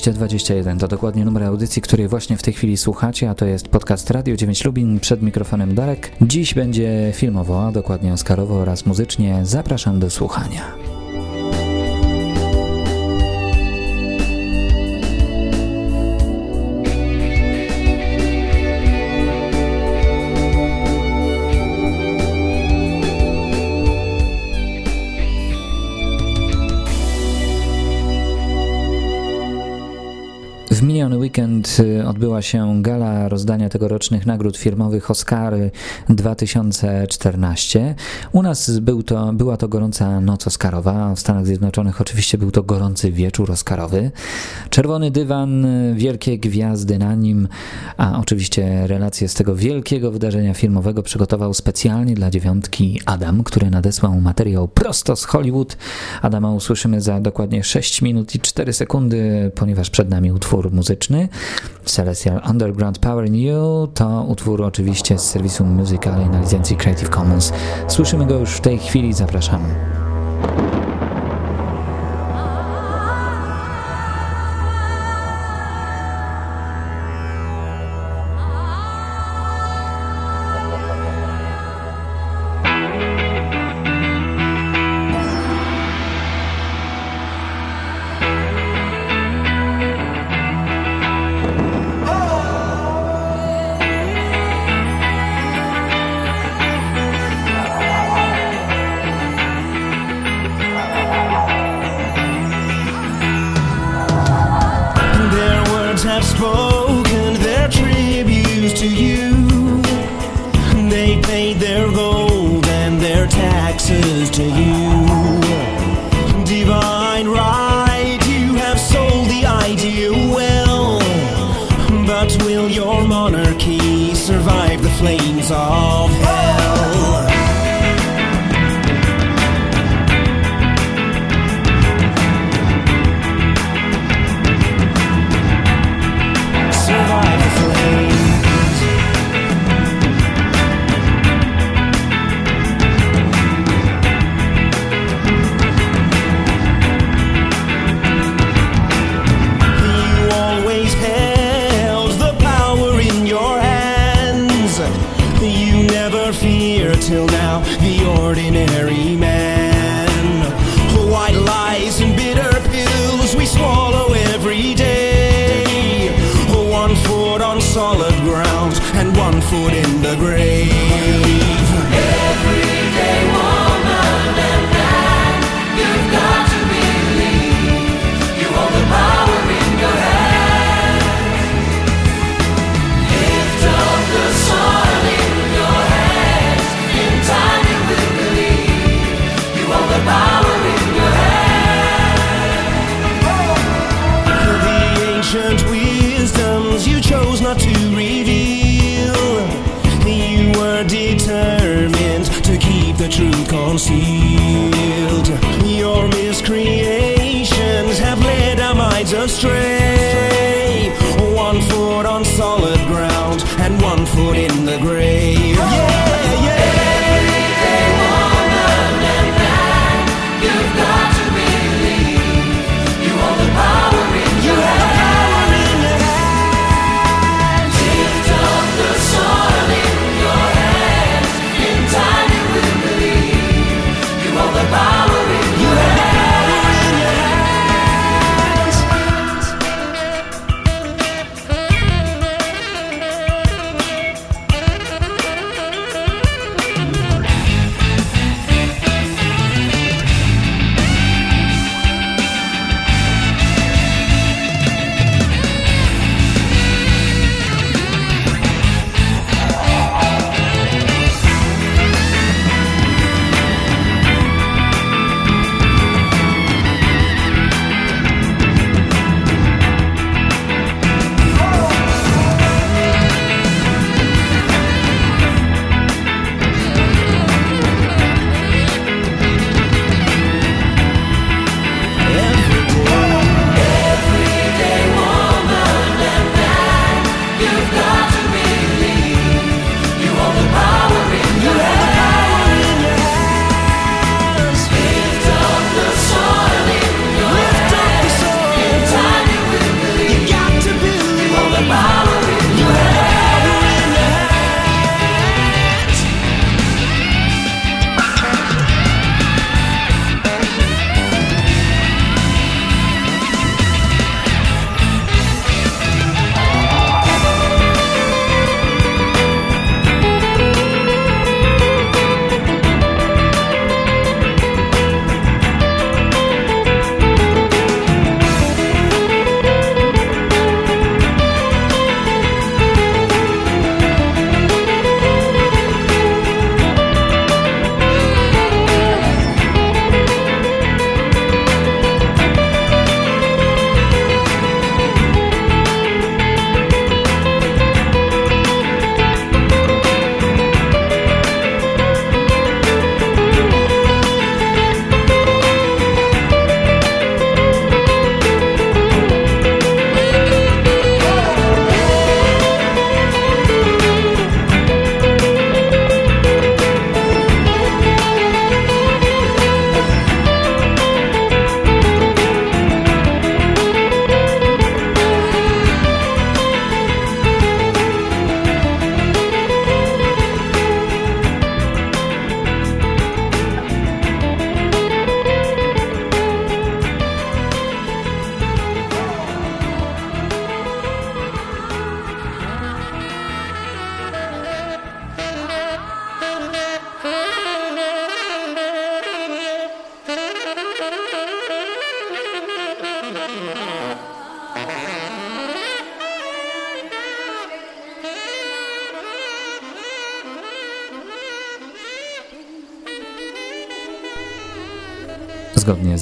221 to dokładnie numer audycji, której właśnie w tej chwili słuchacie, a to jest podcast Radio 9 Lubin przed mikrofonem Darek. Dziś będzie filmowo, a dokładnie Oscarowo oraz muzycznie. Zapraszam do słuchania. Miniony weekend y, odbyła się gala rozdania tegorocznych nagród firmowych Oscary 2014. U nas był to, była to gorąca noc Oscarowa, w Stanach Zjednoczonych oczywiście był to gorący wieczór Oscarowy. Czerwony dywan, wielkie gwiazdy na nim, a oczywiście relacje z tego wielkiego wydarzenia filmowego przygotował specjalnie dla dziewiątki Adam, który nadesłał materiał prosto z Hollywood. Adama usłyszymy za dokładnie 6 minut i 4 sekundy, ponieważ przed nami utwór muzyczny. Celestial Underground Power New to utwór oczywiście z serwisu Musical na licencji Creative Commons. Słyszymy go już w tej chwili, zapraszam. flames of Your miscreations have led our minds astray. One foot on solid ground and one foot in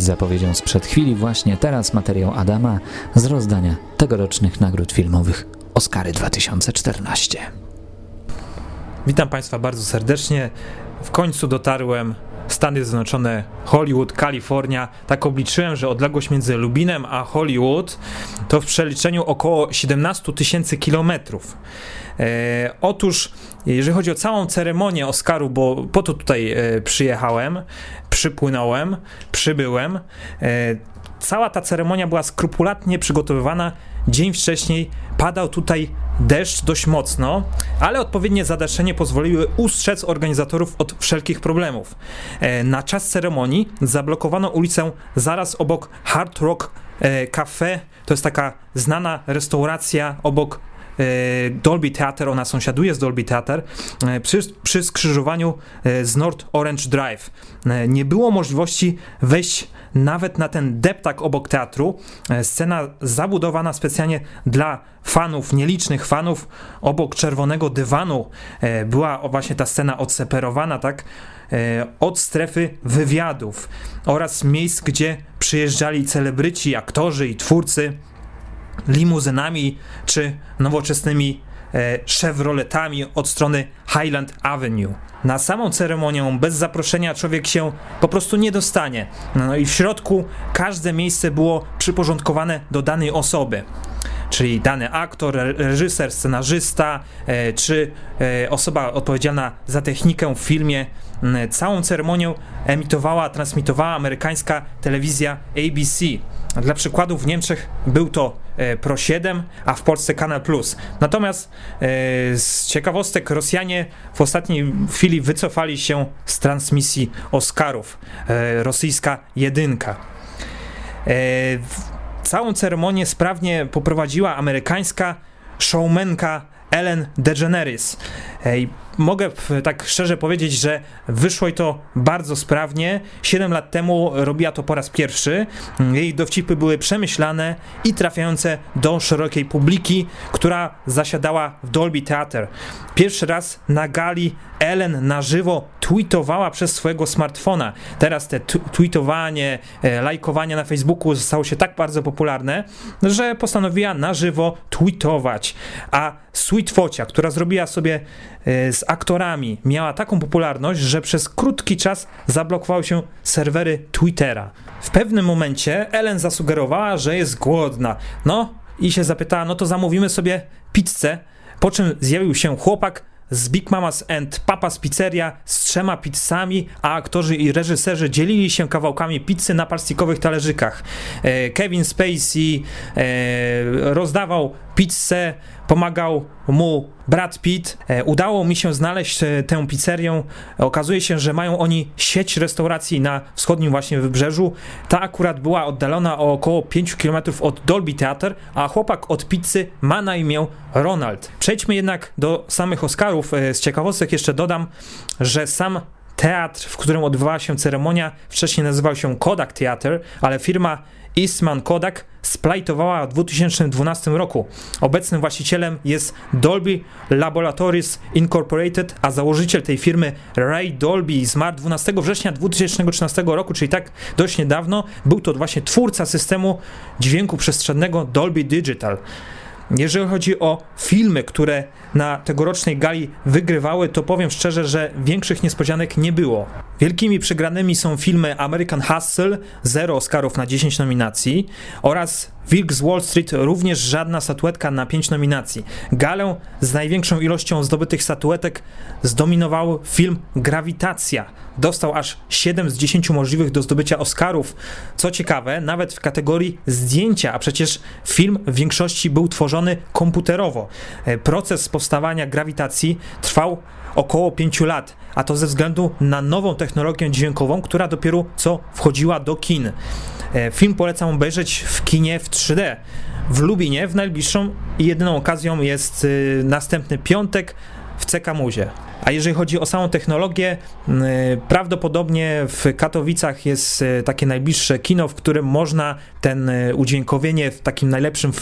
z zapowiedzią sprzed chwili, właśnie teraz materiał Adama z rozdania tegorocznych nagród filmowych Oscary 2014. Witam Państwa bardzo serdecznie. W końcu dotarłem Stany Zjednoczone, Hollywood, Kalifornia. Tak obliczyłem, że odległość między Lubinem a Hollywood to w przeliczeniu około 17 tysięcy kilometrów. E, otóż, jeżeli chodzi o całą ceremonię Oscaru, bo po to tutaj e, przyjechałem, przypłynąłem, przybyłem, e, cała ta ceremonia była skrupulatnie przygotowywana. Dzień wcześniej padał tutaj deszcz dość mocno, ale odpowiednie zadaszenie pozwoliły ustrzec organizatorów od wszelkich problemów. E, na czas ceremonii zablokowano ulicę zaraz obok Hard Rock e, Cafe. To jest taka znana restauracja obok e, Dolby Theater, ona sąsiaduje z Dolby Theater, przy, przy skrzyżowaniu z North Orange Drive. Nie było możliwości wejść nawet na ten deptak obok teatru. E, scena zabudowana specjalnie dla fanów, nielicznych fanów, obok czerwonego dywanu e, była właśnie ta scena odseparowana, tak? E, od strefy wywiadów oraz miejsc, gdzie przyjeżdżali celebryci, aktorzy i twórcy limuzynami czy nowoczesnymi Chevroletami od strony Highland Avenue. Na samą ceremonię bez zaproszenia człowiek się po prostu nie dostanie. No i w środku każde miejsce było przyporządkowane do danej osoby czyli dany aktor, reżyser, scenarzysta, e, czy e, osoba odpowiedzialna za technikę w filmie. Całą ceremonię emitowała, transmitowała amerykańska telewizja ABC. Dla przykładu w Niemczech był to Pro 7, a w Polsce Kanal Plus. Natomiast z ciekawostek Rosjanie w ostatniej chwili wycofali się z transmisji Oscarów. Rosyjska jedynka. Całą ceremonię sprawnie poprowadziła amerykańska showmenka Ellen DeGeneres. Mogę tak szczerze powiedzieć, że wyszło i to bardzo sprawnie. 7 lat temu robiła to po raz pierwszy. Jej dowcipy były przemyślane i trafiające do szerokiej publiki, która zasiadała w Dolby Theater. Pierwszy raz na gali Ellen na żywo tweetowała przez swojego smartfona. Teraz te tweetowanie, e, lajkowanie na Facebooku zostało się tak bardzo popularne, że postanowiła na żywo tweetować. A Sweet Focia, która zrobiła sobie e, z aktorami, miała taką popularność, że przez krótki czas zablokowały się serwery Twittera. W pewnym momencie Ellen zasugerowała, że jest głodna. No i się zapytała, no to zamówimy sobie pizzę, po czym zjawił się chłopak z Big Mamas and Papa's Pizzeria z trzema pizzami, a aktorzy i reżyserzy dzielili się kawałkami pizzy na plastikowych talerzykach. E, Kevin Spacey e, rozdawał pizzę, pomagał mu Brad Pitt. E, udało mi się znaleźć tę pizzerię. Okazuje się, że mają oni sieć restauracji na wschodnim właśnie wybrzeżu. Ta akurat była oddalona o około 5 km od Dolby Theater, a chłopak od pizzy ma na imię Ronald. Przejdźmy jednak do samych Oscarów. Z ciekawostek jeszcze dodam, że sam teatr, w którym odbywała się ceremonia, wcześniej nazywał się Kodak Theater, ale firma Eastman Kodak splajtowała w 2012 roku. Obecnym właścicielem jest Dolby Laboratories Incorporated, a założyciel tej firmy Ray Dolby zmarł 12 września 2013 roku, czyli tak dość niedawno. Był to właśnie twórca systemu dźwięku przestrzennego Dolby Digital. Jeżeli chodzi o filmy, które na tegorocznej gali wygrywały, to powiem szczerze, że większych niespodzianek nie było. Wielkimi przegranymi są filmy American Hustle, 0 Oscarów na 10 nominacji oraz Wilk z Wall Street, również żadna statuetka na 5 nominacji. Galę z największą ilością zdobytych statuetek zdominował film Grawitacja. Dostał aż 7 z 10 możliwych do zdobycia Oscarów. Co ciekawe, nawet w kategorii zdjęcia, a przecież film w większości był tworzony komputerowo. E, proces powstawania grawitacji trwał około 5 lat, a to ze względu na nową technologię dźwiękową, która dopiero co wchodziła do kin. E, film polecam obejrzeć w kinie w 3D. W Lubinie w najbliższą i jedyną okazją jest y, następny piątek w CKMUzie. A jeżeli chodzi o samą technologię, prawdopodobnie w Katowicach jest takie najbliższe kino, w którym można ten udźwiękowienie w takim najlepszym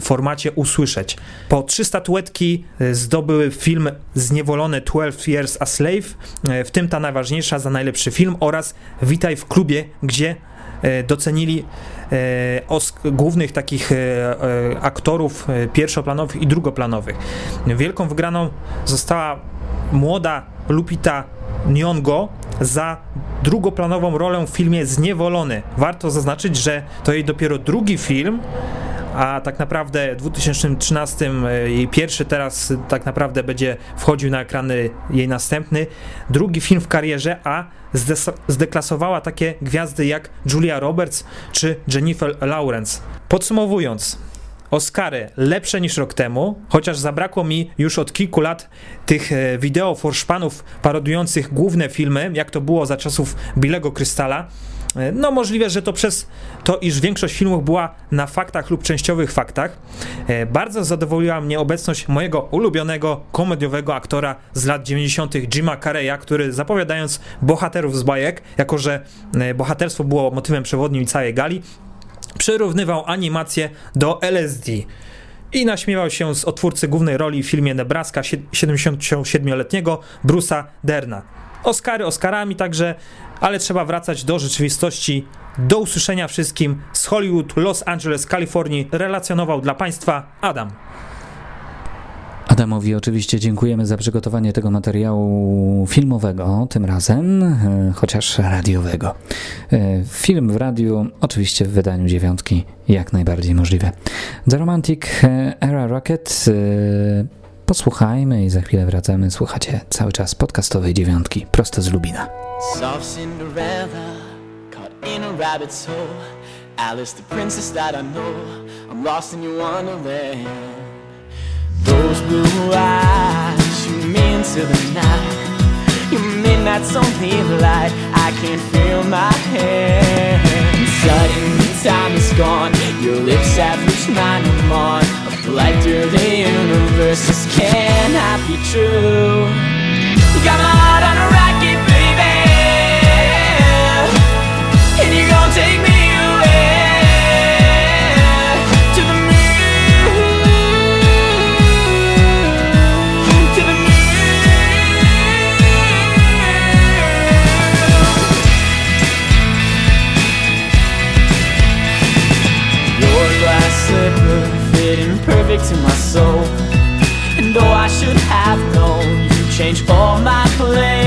formacie usłyszeć. Po trzy statuetki zdobyły film Zniewolony 12 Years a Slave, w tym ta najważniejsza za najlepszy film oraz Witaj w klubie, gdzie docenili e, głównych takich e, aktorów pierwszoplanowych i drugoplanowych. Wielką wygraną została młoda Lupita Nyong'o za drugoplanową rolę w filmie Zniewolony. Warto zaznaczyć, że to jej dopiero drugi film, a tak naprawdę w 2013 jej pierwszy, teraz tak naprawdę będzie wchodził na ekrany jej następny, drugi film w karierze, a zdeklasowała takie gwiazdy jak Julia Roberts czy Jennifer Lawrence. Podsumowując, Oscary lepsze niż rok temu, chociaż zabrakło mi już od kilku lat tych e, wideo forszpanów parodujących główne filmy, jak to było za czasów Bilego Krystala. E, no możliwe, że to przez to, iż większość filmów była na faktach lub częściowych faktach. E, bardzo zadowoliła mnie obecność mojego ulubionego komediowego aktora z lat 90. Jima Carreya, który zapowiadając bohaterów z bajek, jako że e, bohaterstwo było motywem przewodnim całej gali, przyrównywał animację do LSD i naśmiewał się z otwórcy głównej roli w filmie Nebraska 77-letniego Bruce'a Derna. Oscary Oscarami także, ale trzeba wracać do rzeczywistości. Do usłyszenia wszystkim z Hollywood, Los Angeles, Kalifornii relacjonował dla Państwa Adam. Adamowi oczywiście dziękujemy za przygotowanie tego materiału filmowego, tym razem, e, chociaż radiowego. E, film w radiu, oczywiście w wydaniu dziewiątki, jak najbardziej możliwe. The Romantic Era Rocket Posłuchajmy i za chwilę wracamy. Słuchacie cały czas podcastowej dziewiątki, prosto z Lubina. Soft Cinderella, caught in a rabbit's hole. Alice, the princess that I know, I'm lost in your wonderland. Those blue eyes, you me into the night. Your midnight's only light, I can't feel my hand. Suddenly time is gone, your lips have reached mine no more. Light through the universe This cannot be true You Got my heart on a rocket, my And though I should have known You changed all my plans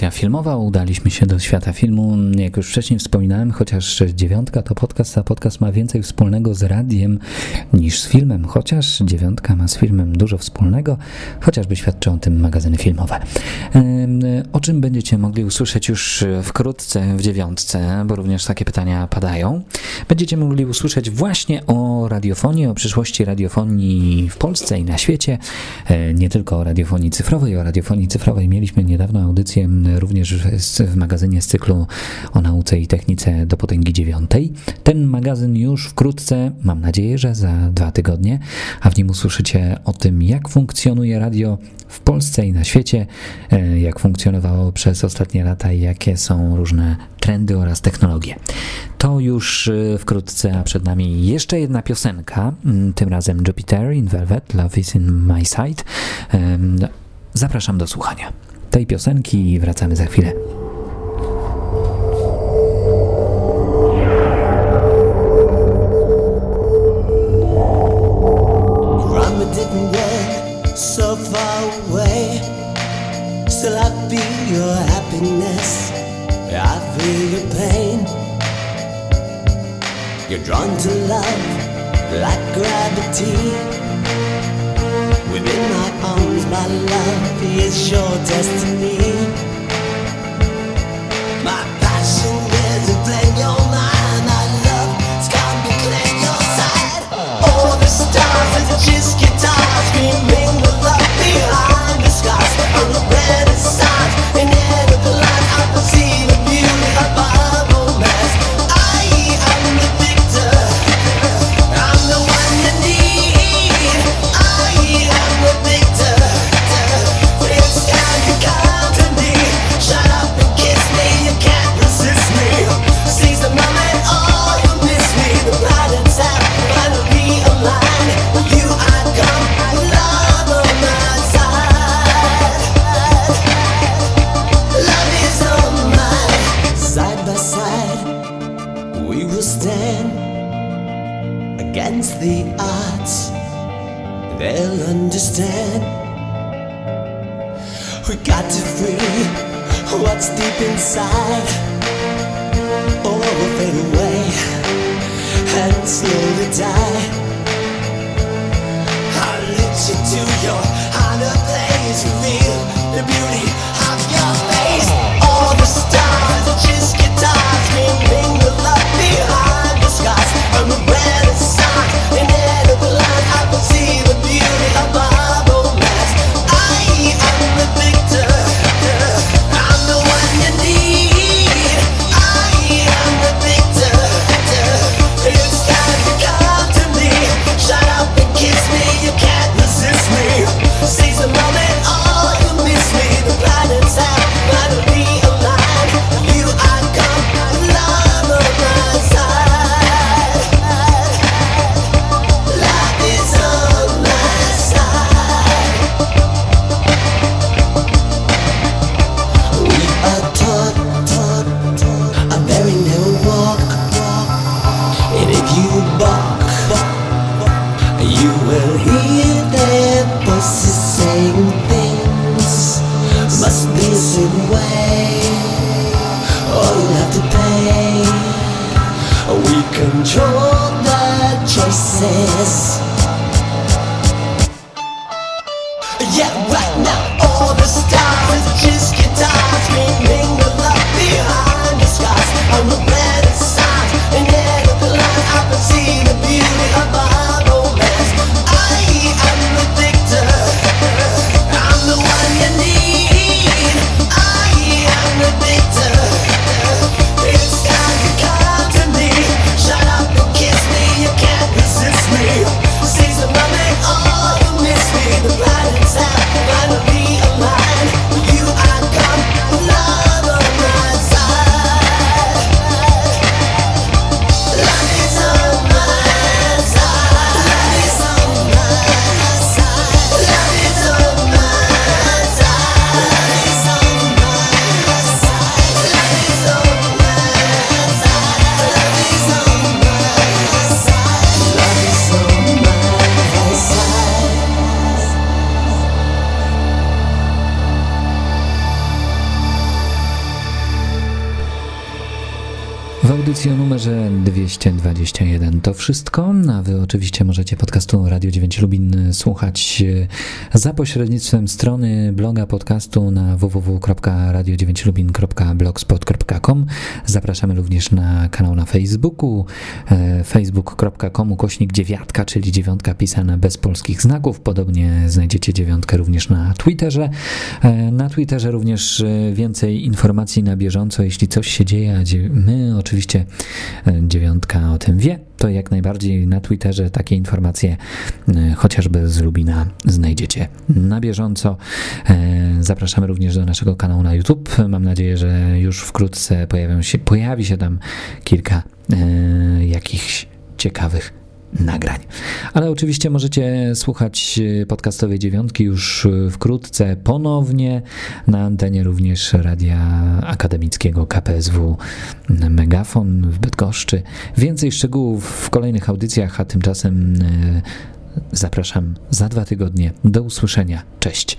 audycja filmowa, udaliśmy się do świata filmu. Jak już wcześniej wspominałem, chociaż dziewiątka to podcast, a podcast ma więcej wspólnego z radiem niż z filmem, chociaż dziewiątka ma z filmem dużo wspólnego, chociażby świadczą o tym magazyny filmowe. O czym będziecie mogli usłyszeć już wkrótce w dziewiątce, bo również takie pytania padają. Będziecie mogli usłyszeć właśnie o radiofonii, o przyszłości radiofonii w Polsce i na świecie, e, nie tylko o radiofonii cyfrowej, o radiofonii cyfrowej mieliśmy niedawno audycję również w magazynie z cyklu o nauce i technice do potęgi dziewiątej. Ten magazyn już wkrótce, mam nadzieję, że za dwa tygodnie, a w nim usłyszycie o tym, jak funkcjonuje radio w Polsce i na świecie, e, jak funkcjonowało przez ostatnie lata i jakie są różne trendy oraz technologie. To już e, wkrótce, a przed nami jeszcze jedna piosenka, tym razem Jupiter in Velvet, Love is in my sight. Zapraszam do słuchania tej piosenki i wracamy za chwilę. They'll understand. We got to free what's deep inside. Or we'll fade away and slowly die. I'll lead you to your 221 to wszystko, a wy oczywiście możecie podcastu Radio 9 Lubin słuchać e, za pośrednictwem strony bloga podcastu na www.radio9lubin.blogspot.com Zapraszamy również na kanał na Facebooku e, facebook.com kośnik dziewiatka, czyli dziewiątka pisana bez polskich znaków. Podobnie znajdziecie dziewiątkę również na Twitterze. E, na Twitterze również więcej informacji na bieżąco, jeśli coś się dzieje, a my oczywiście e, dziewiątka o tym wie, to jak najbardziej na Twitterze takie informacje e, chociażby z Lubina znajdziecie na bieżąco. E, zapraszamy również do naszego kanału na YouTube. Mam nadzieję, że już wkrótce się, pojawi się tam kilka jakichś ciekawych nagrań. Ale oczywiście możecie słuchać e, podcastowej dziewiątki już e, wkrótce ponownie na antenie również Radia Akademickiego KPSW Megafon w Bydgoszczy. Więcej szczegółów w kolejnych audycjach, a tymczasem e, zapraszam za dwa tygodnie. Do usłyszenia. Cześć.